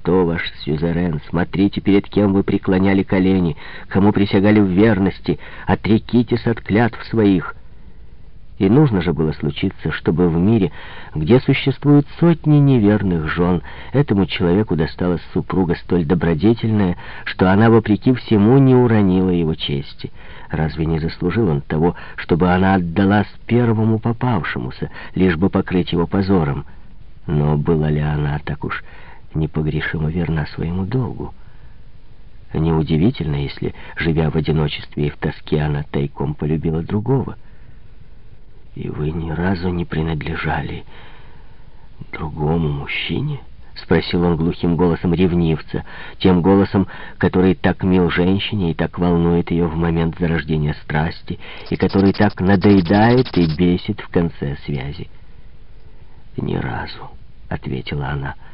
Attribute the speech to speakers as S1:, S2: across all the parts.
S1: кто ваш сюзерен. Смотрите, перед кем вы преклоняли колени, кому присягали в верности. Отрекитесь от клятв своих. И нужно же было случиться, чтобы в мире, где существуют сотни неверных жен, этому человеку досталась супруга столь добродетельная, что она, вопреки всему, не уронила его чести. Разве не заслужил он того, чтобы она отдалась первому попавшемуся, лишь бы покрыть его позором? Но была ли она так уж непогрешимо верна своему долгу? Неудивительно, если, живя в одиночестве и в тоске, она тайком полюбила другого — и вы ни разу не принадлежали другому мужчине? Спросил он глухим голосом ревнивца, тем голосом, который так мил женщине и так волнует ее в момент зарождения страсти, и который так надоедает и бесит в конце связи. «Ни разу», — ответила она, —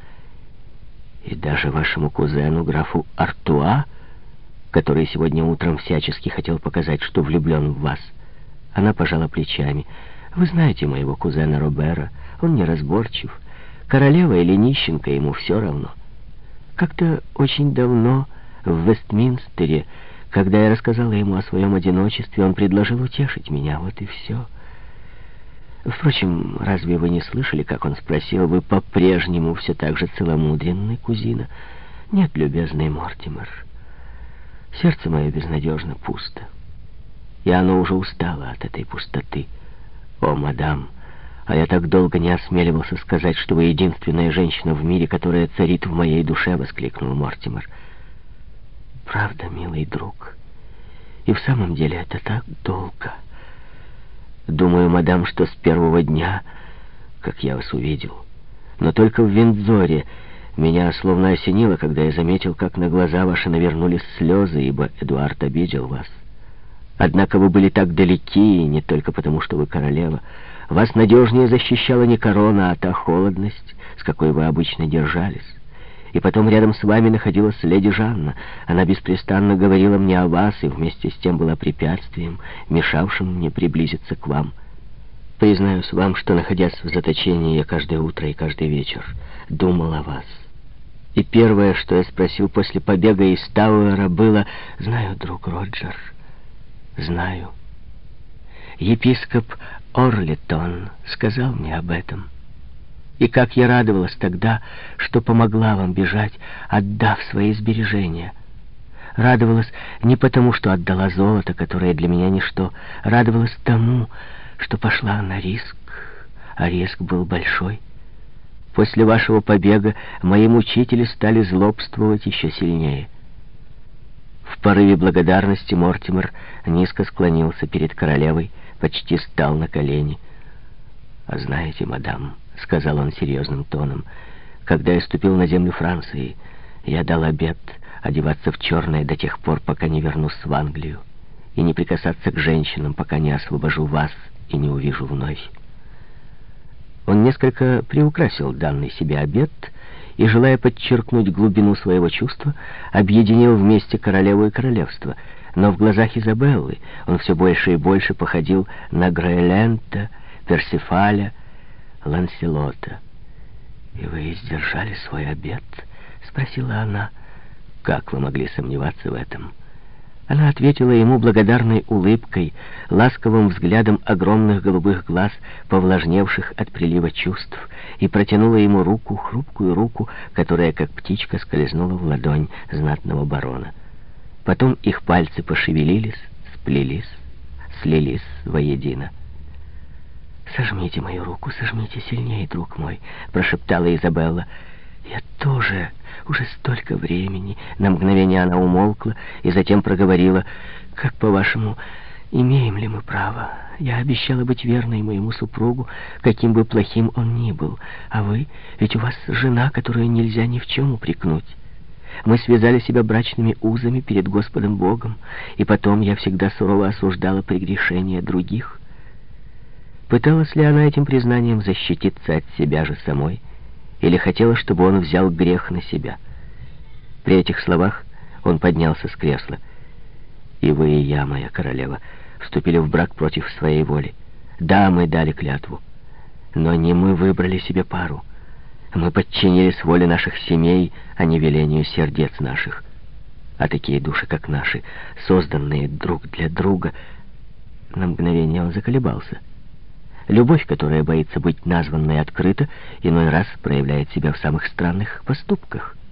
S1: «и даже вашему кузену, графу Артуа, который сегодня утром всячески хотел показать, что влюблен в вас». Она пожала плечами. «Вы знаете моего кузена Робера. Он неразборчив. Королева или нищенка, ему все равно. Как-то очень давно в Вестминстере, когда я рассказала ему о своем одиночестве, он предложил утешить меня. Вот и все». Впрочем, разве вы не слышали, как он спросил, вы по-прежнему все так же целомудренный, кузина? Нет, любезный Мортимер, сердце мое безнадежно пусто и оно уже устало от этой пустоты. О, мадам, а я так долго не осмеливался сказать, что вы единственная женщина в мире, которая царит в моей душе, — воскликнул Мортимер. Правда, милый друг, и в самом деле это так долго. Думаю, мадам, что с первого дня, как я вас увидел, но только в Виндзоре меня словно осенило, когда я заметил, как на глаза ваши навернулись слезы, ибо Эдуард обидел вас. Однако вы были так далеки, не только потому, что вы королева. Вас надежнее защищала не корона, а та холодность, с какой вы обычно держались. И потом рядом с вами находилась леди Жанна. Она беспрестанно говорила мне о вас и вместе с тем была препятствием, мешавшим мне приблизиться к вам. Признаюсь вам, что, находясь в заточении, я каждое утро и каждый вечер думал о вас. И первое, что я спросил после побега из Тауэра, было «Знаю, друг Роджер». Знаю. Епископ Орлитон сказал мне об этом. И как я радовалась тогда, что помогла вам бежать, отдав свои сбережения. Радовалась не потому, что отдала золото, которое для меня ничто. Радовалась тому, что пошла на риск, а риск был большой. После вашего побега мои мучители стали злобствовать еще сильнее. В порыве благодарности Мортимер низко склонился перед королевой, почти стал на колени. «А знаете, мадам», — сказал он серьезным тоном, — «когда я ступил на землю Франции, я дал обет одеваться в черное до тех пор, пока не вернусь в Англию, и не прикасаться к женщинам, пока не освобожу вас и не увижу вновь». Он несколько приукрасил данный себе обет и, желая подчеркнуть глубину своего чувства, объединил вместе королеву и королевство. Но в глазах Изабеллы он все больше и больше походил на Граэлента, Персифаля, Ланселота. «И вы сдержали свой обет?» — спросила она. «Как вы могли сомневаться в этом?» Она ответила ему благодарной улыбкой, ласковым взглядом огромных голубых глаз, повлажневших от прилива чувств, и протянула ему руку, хрупкую руку, которая, как птичка, скользнула в ладонь знатного барона. Потом их пальцы пошевелились, сплелись, слились воедино. «Сожмите мою руку, сожмите сильнее, друг мой», — прошептала Изабелла. «Я тоже...» Уже столько времени. На мгновение она умолкла и затем проговорила. «Как, по-вашему, имеем ли мы право? Я обещала быть верной моему супругу, каким бы плохим он ни был. А вы? Ведь у вас жена, которую нельзя ни в чем упрекнуть». Мы связали себя брачными узами перед Господом Богом, и потом я всегда сурово осуждала прегрешения других. Пыталась ли она этим признанием защититься от себя же самой? или хотела, чтобы он взял грех на себя. При этих словах он поднялся с кресла. «И вы, и я, моя королева, вступили в брак против своей воли. Да, мы дали клятву, но не мы выбрали себе пару. Мы подчинились воле наших семей, а не велению сердец наших. А такие души, как наши, созданные друг для друга... На мгновение он заколебался. Любовь, которая боится быть названной открыто, иной раз проявляет себя в самых странных поступках —